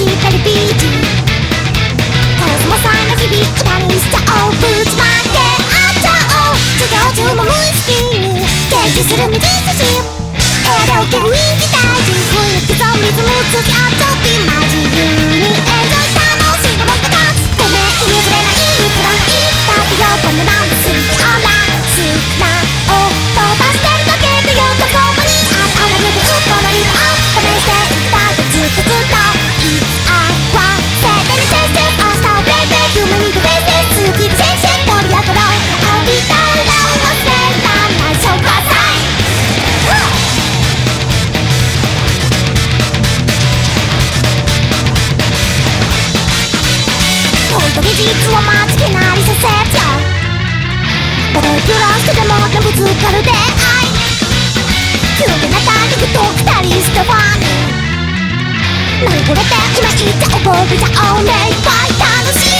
クワクしたりビーチ。カラスもさんの日々歌にしちゃおうぶちまけあっちゃおう授業中も無意識に研究する未知識エアで受ける。人気大事雰囲気ゾンビズム付き合っちゃってマジユに実は間違いなりさせちゃうた。とえ暮らしてでもでぶつかる出会い急になった。肉と二人してファン。に何これって今言っちゃおう覚えちゃおう目いっぱい。楽しい。